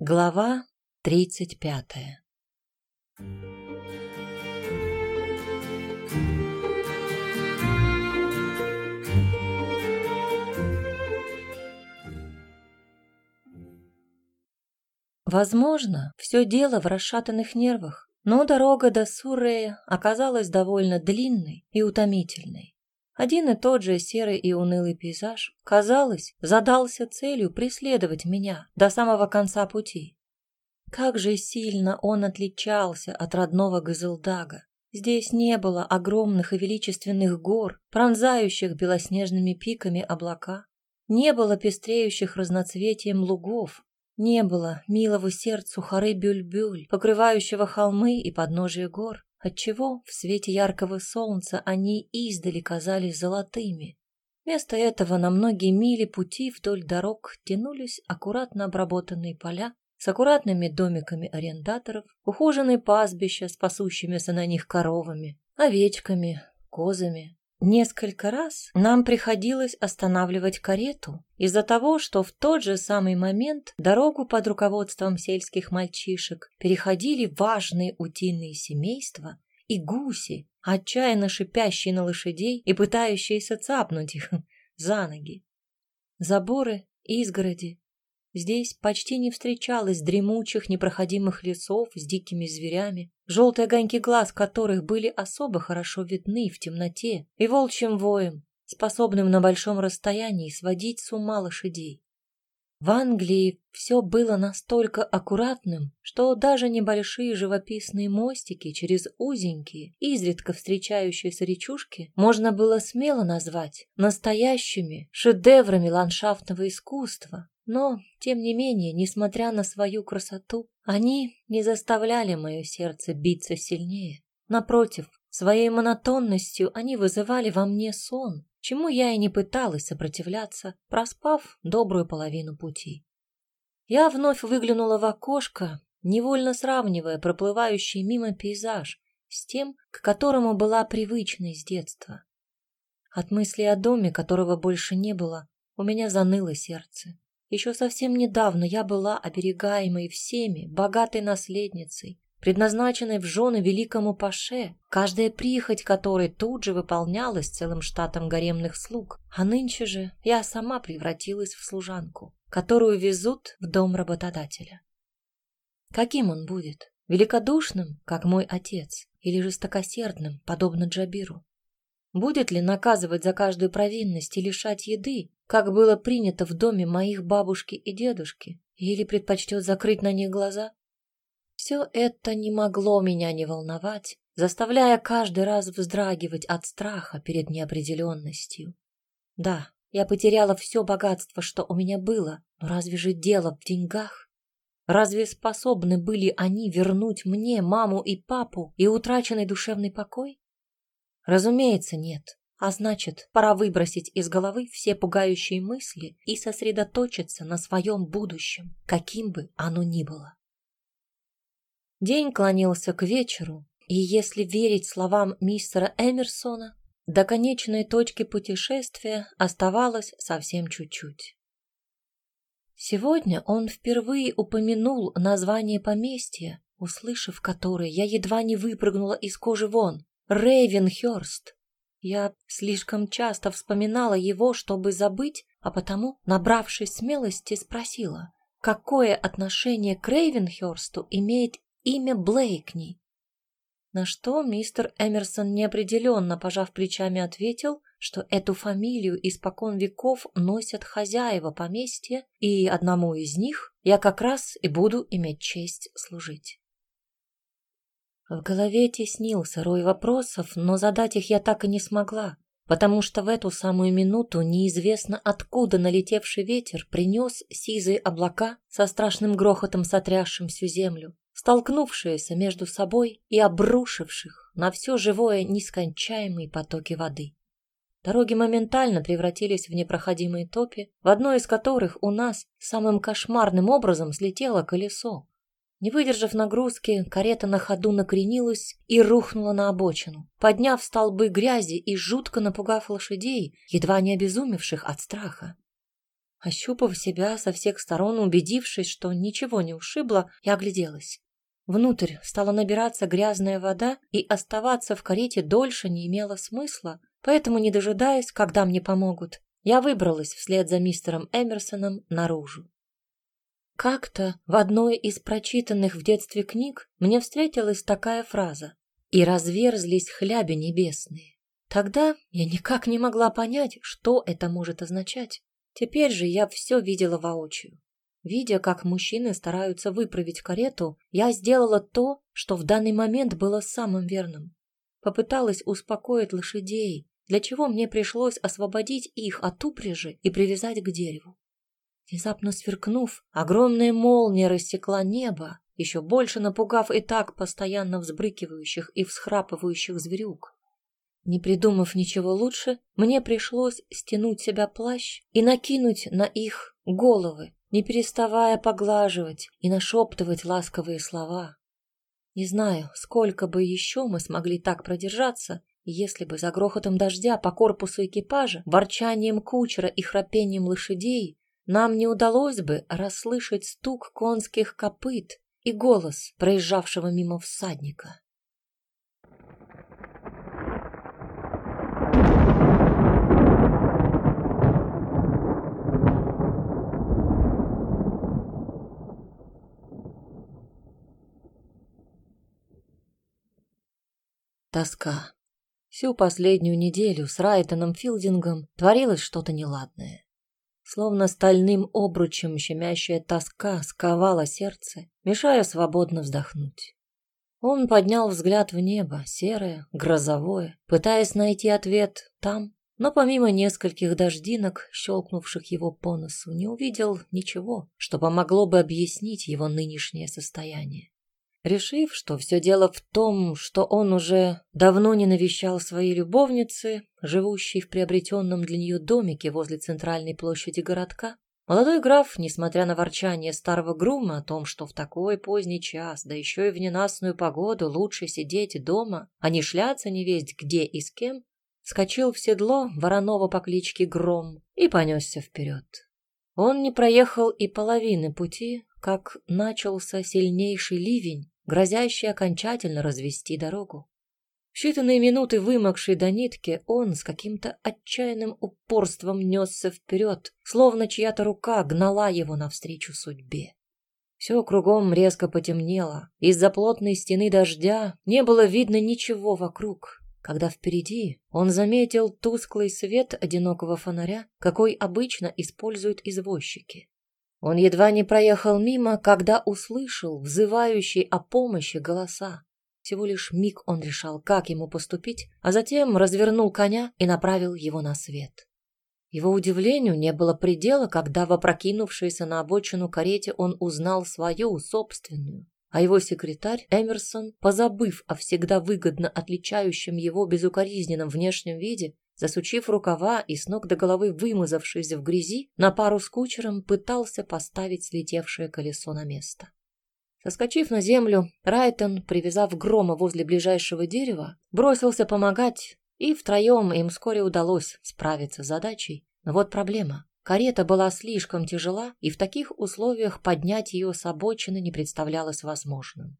Глава тридцать пятая Возможно, все дело в расшатанных нервах, но дорога до Суррея оказалась довольно длинной и утомительной. Один и тот же серый и унылый пейзаж, казалось, задался целью преследовать меня до самого конца пути. Как же сильно он отличался от родного Газелдага. Здесь не было огромных и величественных гор, пронзающих белоснежными пиками облака. Не было пестреющих разноцветием лугов. Не было милого сердцу хоры бюль-бюль, покрывающего холмы и подножия гор отчего в свете яркого солнца они издали казались золотыми. Вместо этого на многие мили пути вдоль дорог тянулись аккуратно обработанные поля с аккуратными домиками арендаторов, ухоженные пастбища с пасущимися на них коровами, овечками, козами, Несколько раз нам приходилось останавливать карету из-за того, что в тот же самый момент дорогу под руководством сельских мальчишек переходили важные утиные семейства и гуси, отчаянно шипящие на лошадей и пытающиеся цапнуть их за ноги. Заборы, изгороди, Здесь почти не встречалось дремучих непроходимых лесов с дикими зверями, желтые огоньки глаз которых были особо хорошо видны в темноте, и волчьим воем, способным на большом расстоянии сводить с ума лошадей. В Англии все было настолько аккуратным, что даже небольшие живописные мостики через узенькие, изредка встречающиеся речушки можно было смело назвать настоящими шедеврами ландшафтного искусства, но, тем не менее, несмотря на свою красоту, они не заставляли мое сердце биться сильнее. Напротив, своей монотонностью они вызывали во мне сон, чему я и не пыталась сопротивляться, проспав добрую половину пути. Я вновь выглянула в окошко, невольно сравнивая проплывающий мимо пейзаж с тем, к которому была привычна с детства. От мысли о доме, которого больше не было, у меня заныло сердце. Еще совсем недавно я была оберегаемой всеми, богатой наследницей, предназначенной в жены великому паше, каждая прихоть которой тут же выполнялась целым штатом гаремных слуг, а нынче же я сама превратилась в служанку, которую везут в дом работодателя. Каким он будет? Великодушным, как мой отец, или жестокосердным, подобно Джабиру? Будет ли наказывать за каждую провинность и лишать еды, как было принято в доме моих бабушки и дедушки, или предпочтет закрыть на них глаза? Все это не могло меня не волновать, заставляя каждый раз вздрагивать от страха перед неопределенностью. Да, я потеряла все богатство, что у меня было, но разве же дело в деньгах? Разве способны были они вернуть мне маму и папу и утраченный душевный покой? Разумеется, нет. А значит, пора выбросить из головы все пугающие мысли и сосредоточиться на своем будущем, каким бы оно ни было. День клонился к вечеру, и если верить словам мистера Эмерсона, до конечной точки путешествия оставалось совсем чуть-чуть. Сегодня он впервые упомянул название поместья, услышав которое, я едва не выпрыгнула из кожи вон. Рейвенхёрст. Я слишком часто вспоминала его, чтобы забыть, а потому, набравшись смелости, спросила, какое отношение к Рейвенхёрсту имеет имя Блейкни. На что мистер Эмерсон неопределенно, пожав плечами, ответил, что эту фамилию испокон веков носят хозяева поместья, и одному из них я как раз и буду иметь честь служить. В голове теснился рой вопросов, но задать их я так и не смогла, потому что в эту самую минуту неизвестно откуда налетевший ветер принес сизые облака со страшным грохотом сотрясшим всю землю, столкнувшиеся между собой и обрушивших на все живое нескончаемые потоки воды. Дороги моментально превратились в непроходимые топи, в одной из которых у нас самым кошмарным образом слетело колесо, не выдержав нагрузки, карета на ходу накренилась и рухнула на обочину, подняв столбы грязи и жутко напугав лошадей, едва не обезумевших от страха. Ощупав себя со всех сторон, убедившись, что ничего не ушибло, я огляделась. Внутрь стала набираться грязная вода, и оставаться в карете дольше не имело смысла, поэтому, не дожидаясь, когда мне помогут, я выбралась вслед за мистером Эмерсоном наружу. Как-то в одной из прочитанных в детстве книг мне встретилась такая фраза «И разверзлись хляби небесные». Тогда я никак не могла понять, что это может означать. Теперь же я все видела воочию. Видя, как мужчины стараются выправить карету, я сделала то, что в данный момент было самым верным. Попыталась успокоить лошадей, для чего мне пришлось освободить их от упряжи и привязать к дереву. Внезапно сверкнув, огромная молния рассекла небо, еще больше напугав и так постоянно взбрыкивающих и всхрапывающих зверюк. Не придумав ничего лучше, мне пришлось стянуть себя плащ и накинуть на их головы, не переставая поглаживать и нашептывать ласковые слова. Не знаю, сколько бы еще мы смогли так продержаться, если бы за грохотом дождя по корпусу экипажа, ворчанием кучера и храпением лошадей нам не удалось бы расслышать стук конских копыт и голос проезжавшего мимо всадника. Тоска. Всю последнюю неделю с Райтоном Филдингом творилось что-то неладное. Словно стальным обручем щемящая тоска сковала сердце, мешая свободно вздохнуть. Он поднял взгляд в небо, серое, грозовое, пытаясь найти ответ там, но помимо нескольких дождинок, щелкнувших его по носу, не увидел ничего, что помогло бы объяснить его нынешнее состояние. Решив, что все дело в том, что он уже давно не навещал своей любовницы, живущей в приобретенном для нее домике возле центральной площади городка, молодой граф, несмотря на ворчание старого грума о том, что в такой поздний час, да еще и в ненастную погоду, лучше сидеть дома, а не шляться невесть где и с кем, скочил в седло Воронова по кличке Гром и понесся вперед. Он не проехал и половины пути, как начался сильнейший ливень, грозящий окончательно развести дорогу. В считанные минуты вымокший до нитки, он с каким-то отчаянным упорством несся вперед, словно чья-то рука гнала его навстречу судьбе. Все кругом резко потемнело. Из-за плотной стены дождя не было видно ничего вокруг, когда впереди он заметил тусклый свет одинокого фонаря, какой обычно используют извозчики. Он едва не проехал мимо, когда услышал взывающие о помощи голоса. Всего лишь миг он решал, как ему поступить, а затем развернул коня и направил его на свет. Его удивлению не было предела, когда в опрокинувшейся на обочину карете он узнал свою, собственную, а его секретарь Эмерсон, позабыв о всегда выгодно отличающем его безукоризненном внешнем виде, Засучив рукава и с ног до головы вымазавшись в грязи, на пару с кучером пытался поставить слетевшее колесо на место. Соскочив на землю, Райтон, привязав грома возле ближайшего дерева, бросился помогать, и втроем им вскоре удалось справиться с задачей. Но вот проблема. Карета была слишком тяжела, и в таких условиях поднять ее с обочины не представлялось возможным.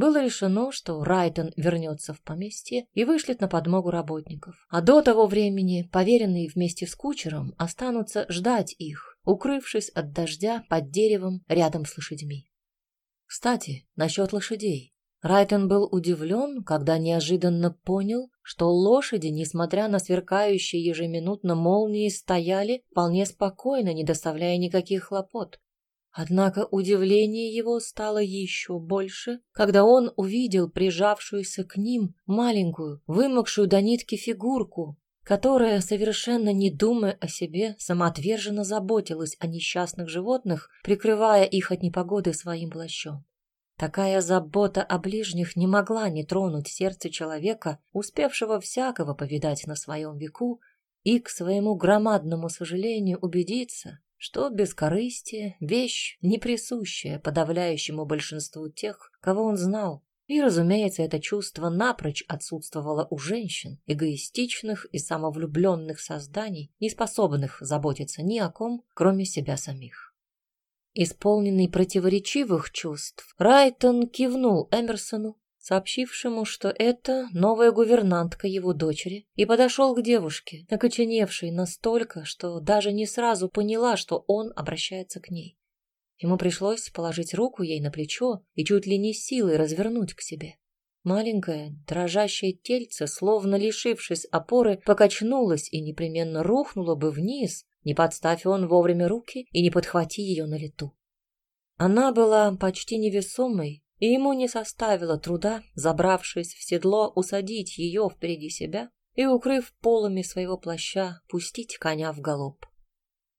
Было решено, что Райтон вернется в поместье и вышлет на подмогу работников. А до того времени поверенные вместе с кучером останутся ждать их, укрывшись от дождя под деревом рядом с лошадьми. Кстати, насчет лошадей. Райтон был удивлен, когда неожиданно понял, что лошади, несмотря на сверкающие ежеминутно молнии, стояли вполне спокойно, не доставляя никаких хлопот. Однако удивление его стало еще больше, когда он увидел прижавшуюся к ним маленькую, вымокшую до нитки фигурку, которая, совершенно не думая о себе, самоотверженно заботилась о несчастных животных, прикрывая их от непогоды своим плащом. Такая забота о ближних не могла не тронуть сердце человека, успевшего всякого повидать на своем веку, и, к своему громадному сожалению, убедиться, что бескорыстие — вещь, не присущая подавляющему большинству тех, кого он знал, И, разумеется, это чувство напрочь отсутствовало у женщин, эгоистичных и самовлюбленных созданий, не способных заботиться ни о ком, кроме себя самих. Исполненный противоречивых чувств, Райтон кивнул Эмерсону, сообщившему, что это новая гувернантка его дочери, и подошел к девушке, окоченевшей настолько, что даже не сразу поняла, что он обращается к ней. Ему пришлось положить руку ей на плечо и чуть ли не силой развернуть к себе. Маленькое, дрожащее тельце, словно лишившись опоры, покачнулось и непременно рухнуло бы вниз, не подставь он вовремя руки и не подхвати ее на лету. Она была почти невесомой, и ему не составило труда, забравшись в седло, усадить ее впереди себя и, укрыв полами своего плаща, пустить коня в галоп.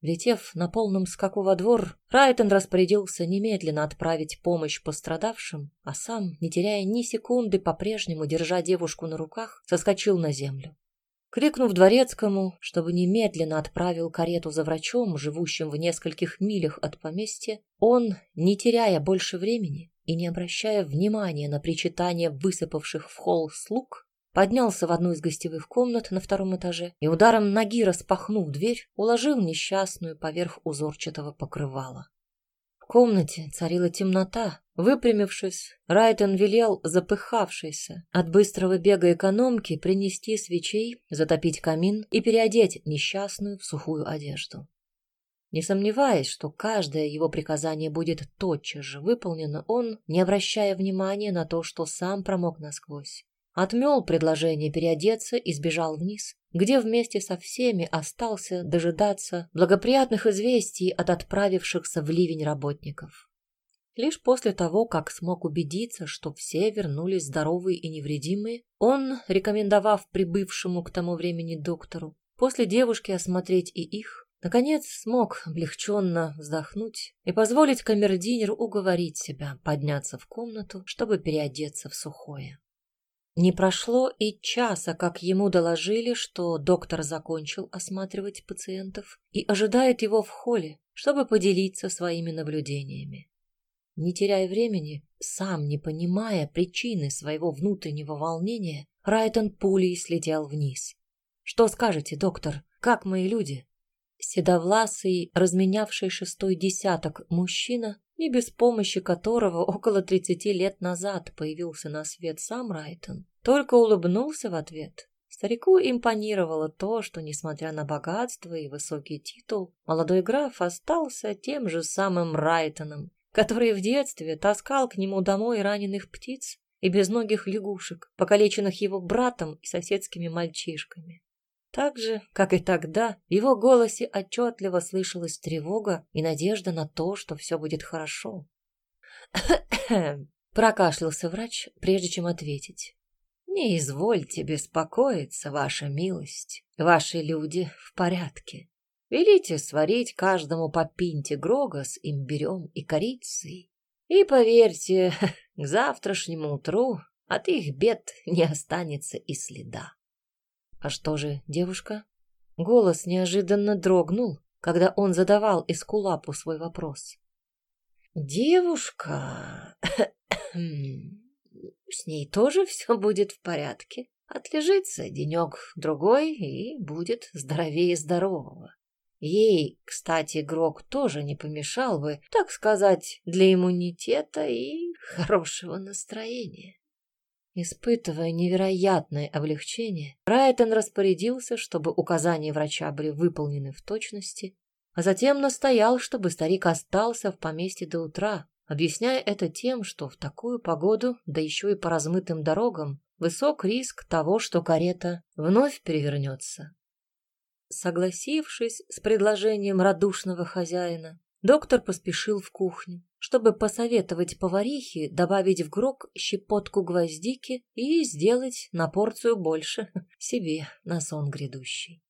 Летев на полном скаку во двор, Райтон распорядился немедленно отправить помощь пострадавшим, а сам, не теряя ни секунды, по-прежнему, держа девушку на руках, соскочил на землю. Крикнув дворецкому, чтобы немедленно отправил карету за врачом, живущим в нескольких милях от поместья, он, не теряя больше времени и не обращая внимания на причитание высыпавших в холл слуг, поднялся в одну из гостевых комнат на втором этаже и ударом ноги, распахнув дверь, уложил несчастную поверх узорчатого покрывала. В комнате царила темнота. Выпрямившись, Райтон велел запыхавшейся от быстрого бега экономки принести свечей, затопить камин и переодеть несчастную в сухую одежду. Не сомневаясь, что каждое его приказание будет тотчас же выполнено, он, не обращая внимания на то, что сам промок насквозь, Отмел предложение переодеться и сбежал вниз, где вместе со всеми остался дожидаться благоприятных известий от отправившихся в ливень работников. Лишь после того, как смог убедиться, что все вернулись здоровые и невредимые, он, рекомендовав прибывшему к тому времени доктору, после девушки осмотреть и их, наконец смог облегченно вздохнуть и позволить камердинеру уговорить себя подняться в комнату, чтобы переодеться в сухое. Не прошло и часа, как ему доложили, что доктор закончил осматривать пациентов и ожидает его в холле, чтобы поделиться своими наблюдениями. Не теряя времени, сам не понимая причины своего внутреннего волнения, Райтон пулей слетел вниз. «Что скажете, доктор? Как мои люди?» Седовласый, разменявший шестой десяток мужчина и без помощи которого около тридцати лет назад появился на свет сам Райтон, только улыбнулся в ответ. Старику импонировало то, что, несмотря на богатство и высокий титул, молодой граф остался тем же самым Райтоном, который в детстве таскал к нему домой раненых птиц и безногих лягушек, покалеченных его братом и соседскими мальчишками. Так же, как и тогда, в его голосе отчетливо слышалась тревога и надежда на то, что все будет хорошо. Прокашлялся врач, прежде чем ответить. «Не извольте беспокоиться, ваша милость. Ваши люди в порядке. Велите сварить каждому по пинте грога с имбирем и корицей. И поверьте, к завтрашнему утру от их бед не останется и следа. А что же, девушка? Голос неожиданно дрогнул, когда он задавал Эскулапу свой вопрос. Девушка... С ней тоже все будет в порядке. Отлежится денек-другой и будет здоровее здорового. Ей, кстати, Грок тоже не помешал бы, так сказать, для иммунитета и хорошего настроения. Испытывая невероятное облегчение, Райтон распорядился, чтобы указания врача были выполнены в точности, а затем настоял, чтобы старик остался в поместье до утра, объясняя это тем, что в такую погоду, да еще и по размытым дорогам, высок риск того, что карета вновь перевернется. Согласившись с предложением радушного хозяина, доктор поспешил в кухню чтобы посоветовать поварихе добавить в грок щепотку гвоздики и сделать на порцию больше себе на сон грядущий.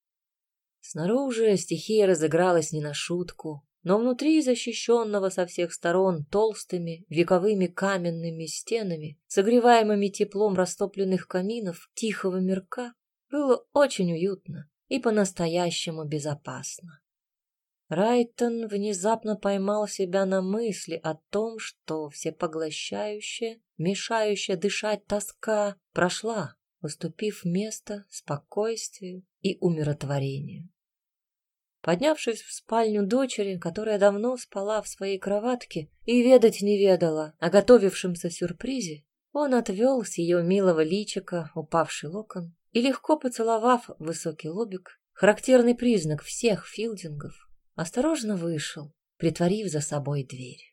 Снаружи стихия разыгралась не на шутку, но внутри защищенного со всех сторон толстыми вековыми каменными стенами, согреваемыми теплом растопленных каминов тихого мирка, было очень уютно и по-настоящему безопасно. Райтон внезапно поймал себя на мысли о том, что всепоглощающее, мешающая дышать тоска, прошла, уступив место спокойствию и умиротворению. Поднявшись в спальню дочери, которая давно спала в своей кроватке и ведать не ведала о готовившемся сюрпризе, он отвел с ее милого личика упавший локон и, легко поцеловав высокий лобик, характерный признак всех филдингов, осторожно вышел, притворив за собой дверь.